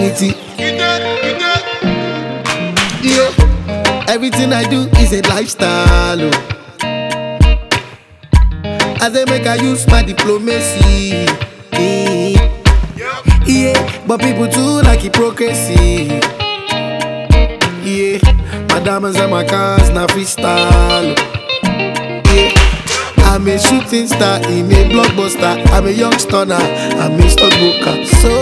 vanity. Yeah, everything I do is a lifestyle. Oh. As they make I use my diplomacy. Yeah, yeah, but people too like hypocrisy. Yeah, my diamonds and my cars now freestyle. Yeah. I'm a shooting star, I'm a blockbuster, I'm a young stunner, I'm a stockbroker. So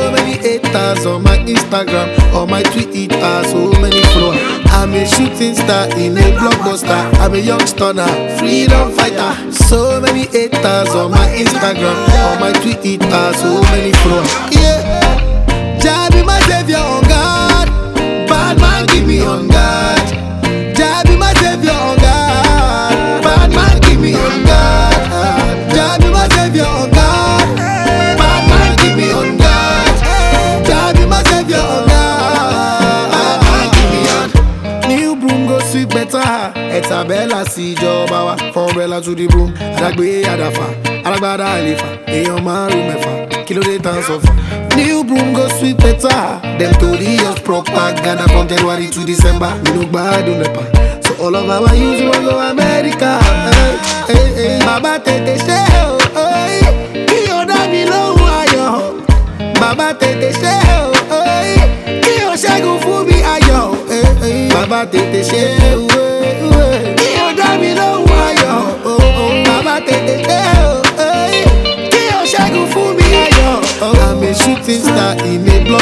on my Instagram, on my Twitter, so many followers. I'm a shooting star, in a blockbuster, I'm a young stunner, freedom fighter. So many haters on my Instagram, on my Twitter, so many followers. Yeah, Jah be my savior on God, bad man give me on Bẹ́ẹ̀la sí ìjọba wa. To the broom. Àdàgbé àdàfà. Alágbádá àlefa. Èèyàn márùn mẹ́fà. Kí ló dé tán sọ̀fà? New broom go sweep better. Dem tori us propaganda from January to December. We no gbádùn nepa. So all of our youths wan go America. Hey, hey, hey. Bàbá tètè ṣe o. Kí o dá mi lóhùn ayọ̀. Bàbá tètè ṣe o. Kí o ṣẹ́gun fún mi ayọ̀. Bàbá tètè ṣe o.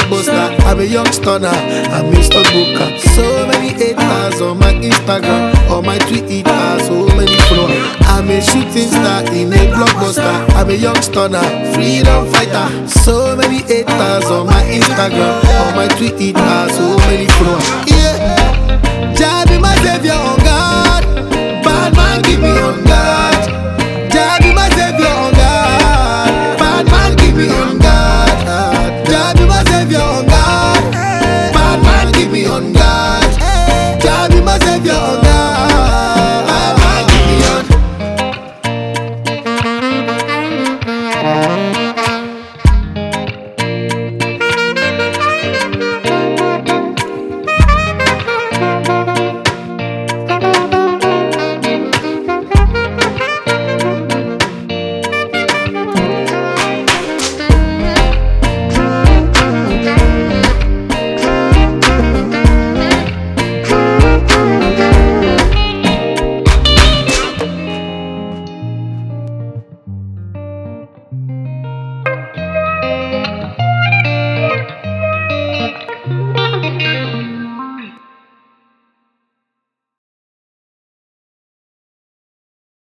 a blockbuster, I'm a young stunner, I'm a stockbroker. So many haters on my Instagram, on my Twitter, so many followers. I'm a shooting star, I'm a blockbuster, I'm a young stunner, freedom fighter. So many haters on my Instagram, on my Twitter, so many followers. Yeah, me on